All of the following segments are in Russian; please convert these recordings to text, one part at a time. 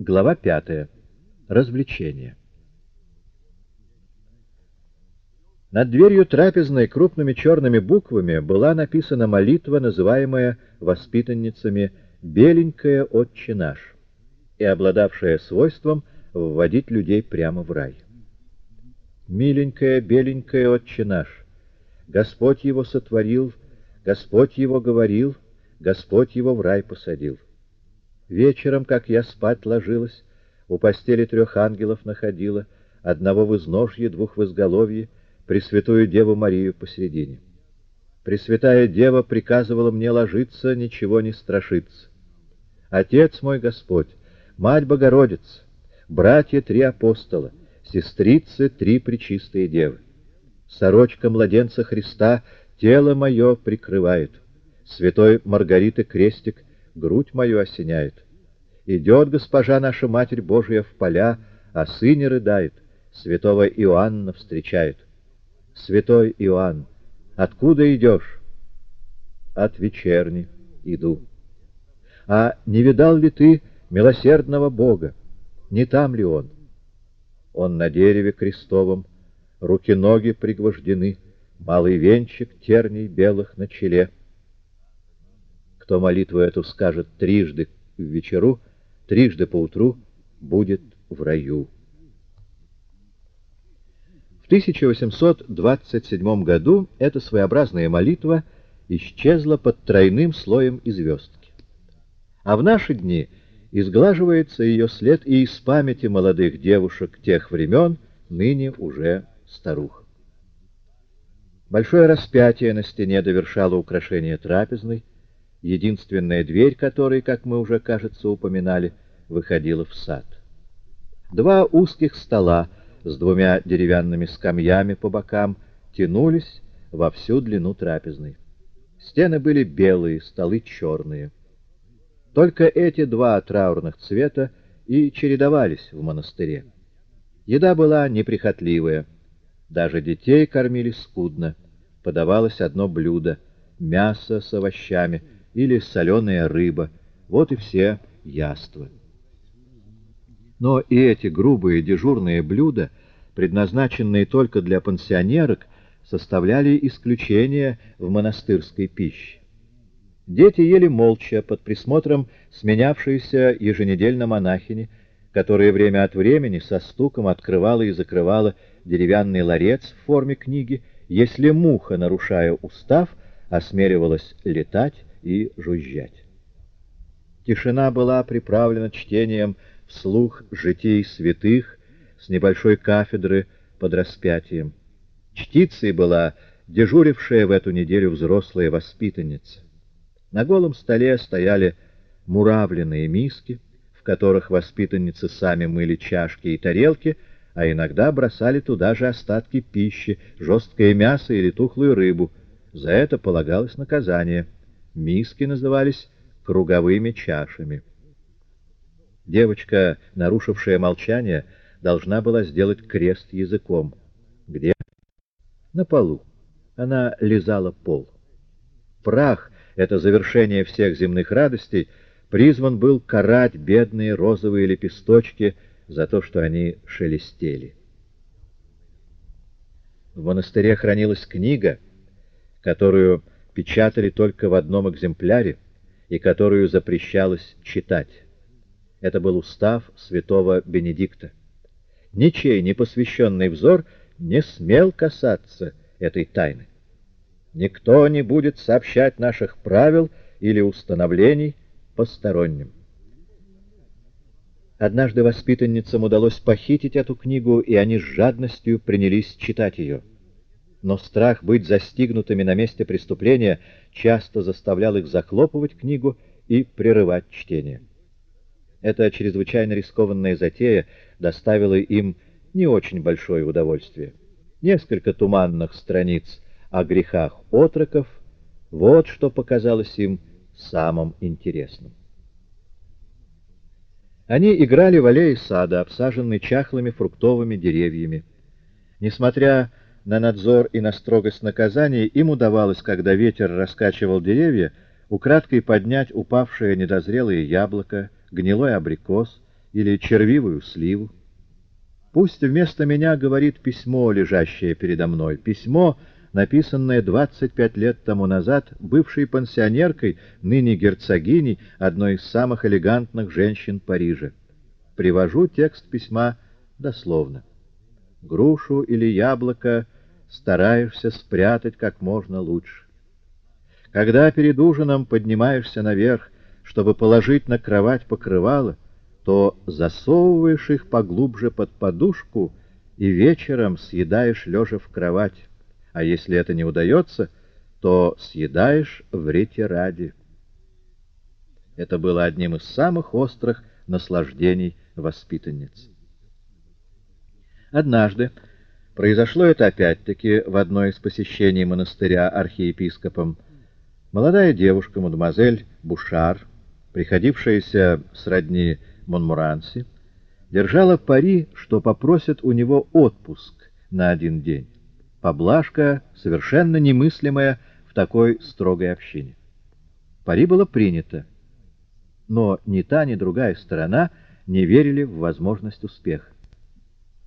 Глава пятая. Развлечения. Над дверью трапезной крупными черными буквами была написана молитва, называемая воспитанницами «Беленькая Отче наш» и обладавшая свойством вводить людей прямо в рай. «Миленькая, беленькая Отче наш, Господь его сотворил, Господь его говорил, Господь его в рай посадил». Вечером, как я спать ложилась, у постели трех ангелов находила, одного в изножье, двух в изголовье, Пресвятую Деву Марию посередине. Пресвятая Дева приказывала мне ложиться, ничего не страшиться. Отец мой Господь, Мать Богородица, братья три апостола, сестрицы три пречистые девы. Сорочка младенца Христа тело мое прикрывает. Святой Маргариты крестик грудь мою осеняет. Идет госпожа наша Матерь Божия в поля, а сыне рыдает, святого Иоанна встречает. Святой Иоанн, откуда идешь? От вечерни иду. А не видал ли ты милосердного Бога? Не там ли он? Он на дереве крестовом, руки-ноги пригвождены, малый венчик терней белых на челе — кто молитву эту скажет трижды в вечеру, трижды поутру, будет в раю. В 1827 году эта своеобразная молитва исчезла под тройным слоем и. А в наши дни изглаживается ее след и из памяти молодых девушек тех времен, ныне уже старух. Большое распятие на стене довершало украшение трапезной, единственная дверь которой, как мы уже, кажется, упоминали, выходила в сад. Два узких стола с двумя деревянными скамьями по бокам тянулись во всю длину трапезной. Стены были белые, столы черные. Только эти два траурных цвета и чередовались в монастыре. Еда была неприхотливая, даже детей кормили скудно. Подавалось одно блюдо — мясо с овощами — или соленая рыба. Вот и все яства. Но и эти грубые дежурные блюда, предназначенные только для пансионерок, составляли исключение в монастырской пище. Дети ели молча, под присмотром сменявшейся еженедельно монахини, которая время от времени со стуком открывала и закрывала деревянный ларец в форме книги, если муха, нарушая устав, осмеливалась летать и жужжать. Тишина была приправлена чтением вслух житий святых с небольшой кафедры под распятием. Чтицей была дежурившая в эту неделю взрослая воспитанница. На голом столе стояли муравленные миски, в которых воспитанницы сами мыли чашки и тарелки, а иногда бросали туда же остатки пищи, жесткое мясо или тухлую рыбу. За это полагалось наказание — Миски назывались круговыми чашами. Девочка, нарушившая молчание, должна была сделать крест языком. Где? На полу. Она лизала пол. Прах — это завершение всех земных радостей — призван был карать бедные розовые лепесточки за то, что они шелестели. В монастыре хранилась книга, которую печатали только в одном экземпляре и которую запрещалось читать. Это был устав святого Бенедикта. Ничей непосвященный взор не смел касаться этой тайны. Никто не будет сообщать наших правил или установлений посторонним. Однажды воспитанницам удалось похитить эту книгу, и они с жадностью принялись читать ее но страх быть застигнутыми на месте преступления часто заставлял их захлопывать книгу и прерывать чтение. Эта чрезвычайно рискованная затея доставила им не очень большое удовольствие. Несколько туманных страниц о грехах отроков — вот что показалось им самым интересным. Они играли в аллее сада, обсаженной чахлыми фруктовыми деревьями. Несмотря на надзор и на строгость наказания им удавалось, когда ветер раскачивал деревья, украдкой поднять упавшее недозрелое яблоко, гнилой абрикос или червивую сливу. Пусть вместо меня говорит письмо, лежащее передо мной, письмо, написанное 25 лет тому назад бывшей пансионеркой, ныне герцогиней, одной из самых элегантных женщин Парижа. Привожу текст письма дословно. Грушу или яблоко стараешься спрятать как можно лучше. Когда перед ужином поднимаешься наверх, чтобы положить на кровать покрывало, то засовываешь их поглубже под подушку и вечером съедаешь лежа в кровать, а если это не удается, то съедаешь в ретираде. Это было одним из самых острых наслаждений воспитанниц. Однажды, произошло это опять-таки в одно из посещений монастыря архиепископом, молодая девушка, мадемуазель Бушар, приходившаяся сродни Монмуранси, держала пари, что попросят у него отпуск на один день. Поблажка совершенно немыслимая в такой строгой общине. Пари было принято, но ни та, ни другая сторона не верили в возможность успеха.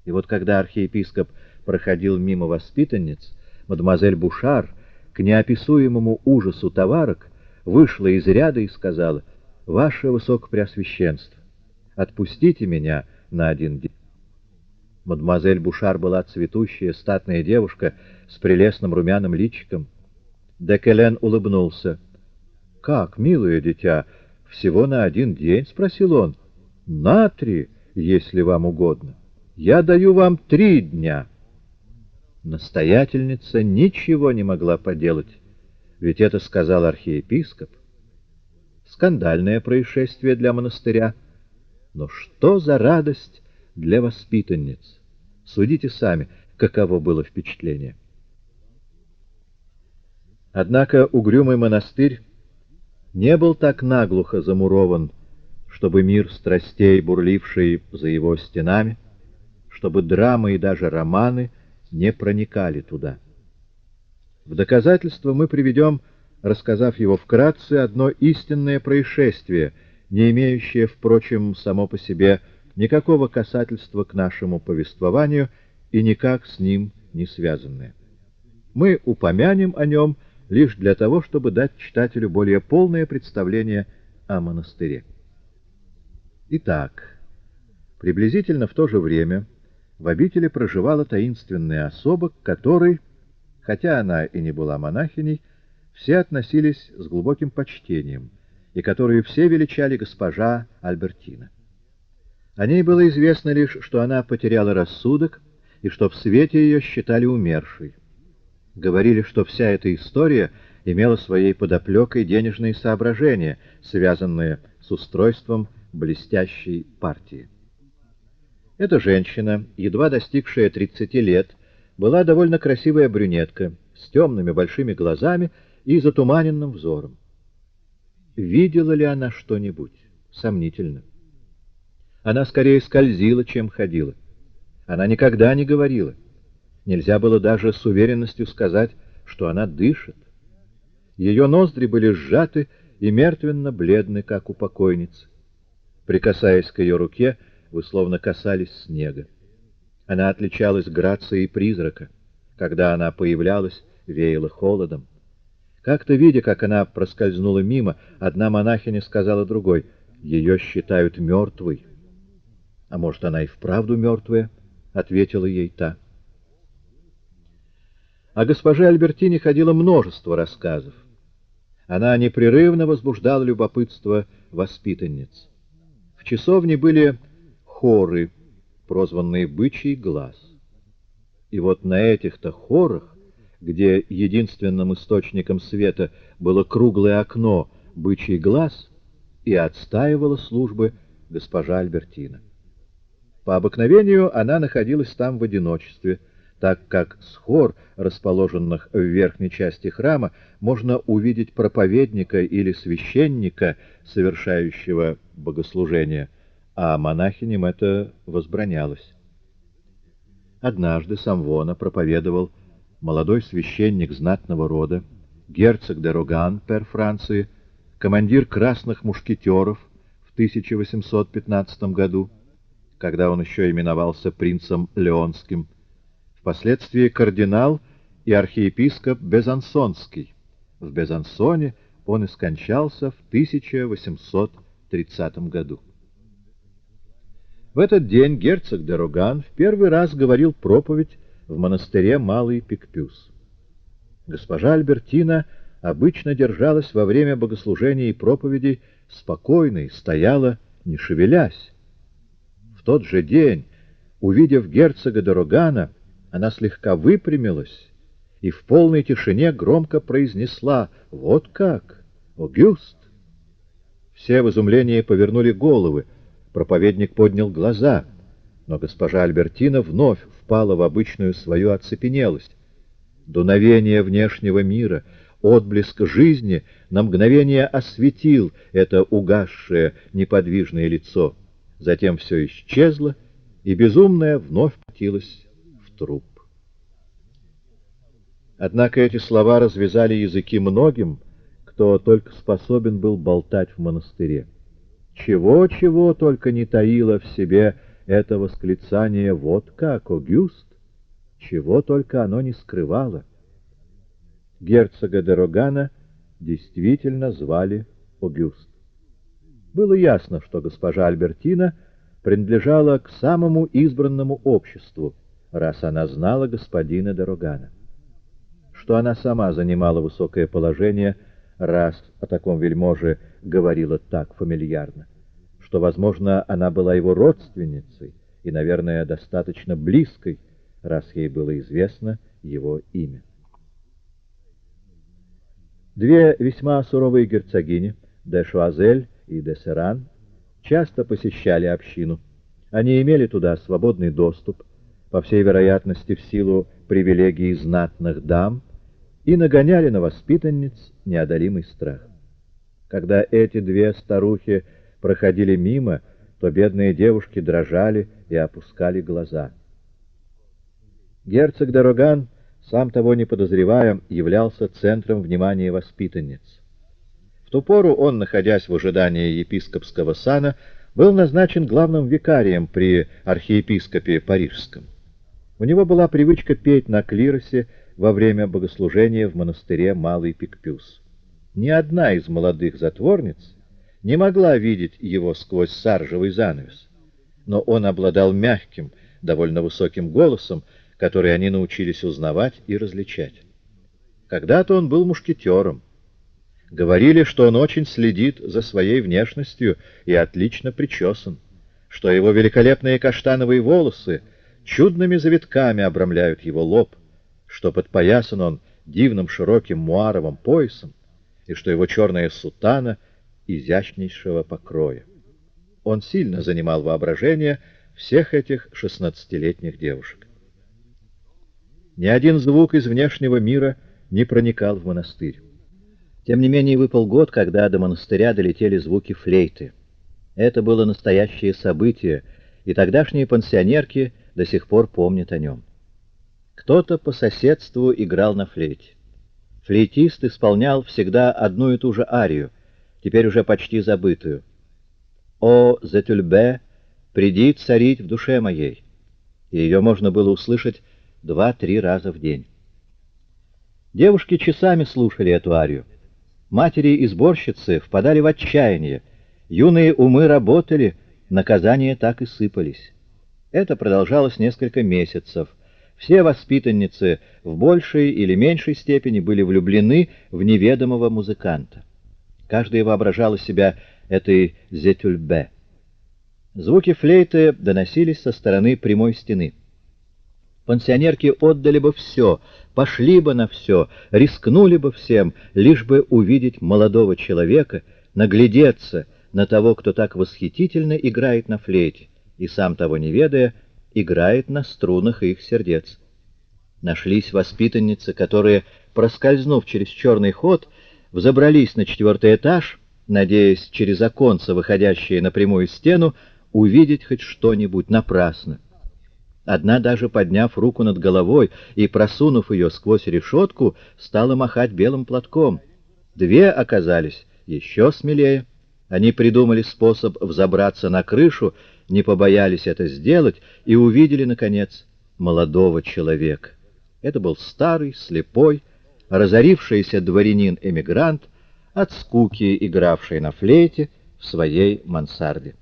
И вот когда архиепископ проходил мимо воспитанниц, мадемуазель Бушар, к неописуемому ужасу товарок, вышла из ряда и сказала, «Ваше Высокопреосвященство, Отпустите меня на один день. Мадемуазель Бушар была цветущая, статная девушка с прелестным румяным личиком. Декелен улыбнулся. — Как, милое дитя, всего на один день? — спросил он. — На три, если вам угодно. Я даю вам три дня. Настоятельница ничего не могла поделать, ведь это сказал архиепископ. Скандальное происшествие для монастыря — но что за радость для воспитанниц! Судите сами, каково было впечатление. Однако угрюмый монастырь не был так наглухо замурован, чтобы мир страстей, бурливший за его стенами, чтобы драмы и даже романы не проникали туда. В доказательство мы приведем, рассказав его вкратце, одно истинное происшествие — не имеющее, впрочем, само по себе никакого касательства к нашему повествованию и никак с ним не связанное. Мы упомянем о нем лишь для того, чтобы дать читателю более полное представление о монастыре. Итак, приблизительно в то же время в обители проживала таинственная особа, к которой, хотя она и не была монахиней, все относились с глубоким почтением — и которую все величали госпожа Альбертина. О ней было известно лишь, что она потеряла рассудок и что в свете ее считали умершей. Говорили, что вся эта история имела своей подоплекой денежные соображения, связанные с устройством блестящей партии. Эта женщина, едва достигшая 30 лет, была довольно красивая брюнетка, с темными большими глазами и затуманенным взором. Видела ли она что-нибудь? Сомнительно. Она скорее скользила, чем ходила. Она никогда не говорила. Нельзя было даже с уверенностью сказать, что она дышит. Ее ноздри были сжаты и мертвенно-бледны, как у покойницы. Прикасаясь к ее руке, вы словно касались снега. Она отличалась грацией призрака. Когда она появлялась, веяло холодом. Как-то, видя, как она проскользнула мимо, одна монахиня сказала другой, «Ее считают мертвой». «А может, она и вправду мертвая?» — ответила ей та. О госпоже Альбертине ходило множество рассказов. Она непрерывно возбуждала любопытство воспитанниц. В часовне были хоры, прозванные «бычий глаз». И вот на этих-то хорах где единственным источником света было круглое окно, бычий глаз, и отстаивала службы госпожа Альбертина. По обыкновению она находилась там в одиночестве, так как с хор, расположенных в верхней части храма, можно увидеть проповедника или священника, совершающего богослужение, а монахиням это возбранялось. Однажды Самвона проповедовал молодой священник знатного рода, герцог де Роган, пер Франции, командир красных мушкетеров в в 1815 году, когда он еще именовался принцем Леонским, впоследствии кардинал и архиепископ Безансонский. В Безансоне он и скончался в 1830 году. В этот день герцог де Роган в первый раз говорил проповедь в монастыре Малый Пикпюс. Госпожа Альбертина обычно держалась во время богослужения и проповедей спокойной, стояла, не шевелясь. В тот же день, увидев герцога де Рогана, она слегка выпрямилась и в полной тишине громко произнесла «Вот как! Огюст!» Все в изумлении повернули головы, проповедник поднял глаза, но госпожа Альбертина вновь впала в обычную свою оцепенелость. Дуновение внешнего мира, отблеск жизни на мгновение осветил это угасшее неподвижное лицо. Затем все исчезло, и безумное вновь потилось в труп. Однако эти слова развязали языки многим, кто только способен был болтать в монастыре. Чего-чего только не таило в себе это восклицание «Вот как, Огюст!» Чего только оно не скрывало. Герцога де Рогана действительно звали Огюст. Было ясно, что госпожа Альбертина принадлежала к самому избранному обществу, раз она знала господина де Рогана. Что она сама занимала высокое положение — раз о таком вельможе говорила так фамильярно, что, возможно, она была его родственницей и, наверное, достаточно близкой, раз ей было известно его имя. Две весьма суровые герцогини, де Шуазель и де Серан, часто посещали общину. Они имели туда свободный доступ, по всей вероятности в силу привилегий знатных дам, и нагоняли на воспитанниц неодолимый страх. Когда эти две старухи проходили мимо, то бедные девушки дрожали и опускали глаза. Герцог Дороган, сам того не подозревая, являлся центром внимания воспитанниц. В ту пору он, находясь в ожидании епископского сана, был назначен главным викарием при архиепископе Парижском. У него была привычка петь на клиросе во время богослужения в монастыре Малый Пикпюс. Ни одна из молодых затворниц не могла видеть его сквозь саржевый занавес, но он обладал мягким, довольно высоким голосом, который они научились узнавать и различать. Когда-то он был мушкетером. Говорили, что он очень следит за своей внешностью и отлично причесан, что его великолепные каштановые волосы чудными завитками обрамляют его лоб, что подпоясан он дивным широким муаровым поясом, и что его черная сутана изящнейшего покроя. Он сильно занимал воображение всех этих шестнадцатилетних девушек. Ни один звук из внешнего мира не проникал в монастырь. Тем не менее выпал год, когда до монастыря долетели звуки флейты. Это было настоящее событие, и тогдашние пансионерки до сих пор помнят о нем. Кто-то по соседству играл на флейте. Флейтист исполнял всегда одну и ту же арию, теперь уже почти забытую. «О, Зетюльбе, приди царить в душе моей!» И ее можно было услышать два-три раза в день. Девушки часами слушали эту арию. Матери и сборщицы впадали в отчаяние. Юные умы работали, наказания так и сыпались. Это продолжалось несколько месяцев — все воспитанницы в большей или меньшей степени были влюблены в неведомого музыканта. Каждая воображала себя этой зетюльбе. Звуки флейты доносились со стороны прямой стены. Пансионерки отдали бы все, пошли бы на все, рискнули бы всем, лишь бы увидеть молодого человека, наглядеться на того, кто так восхитительно играет на флейте, и сам того не ведая, играет на струнах их сердец. Нашлись воспитанницы, которые, проскользнув через черный ход, взобрались на четвертый этаж, надеясь через оконца, выходящие на прямую стену, увидеть хоть что-нибудь напрасно. Одна, даже подняв руку над головой и просунув ее сквозь решетку, стала махать белым платком. Две оказались еще смелее — Они придумали способ взобраться на крышу, не побоялись это сделать и увидели, наконец, молодого человека. Это был старый, слепой, разорившийся дворянин-эмигрант, от скуки игравший на флейте в своей мансарде.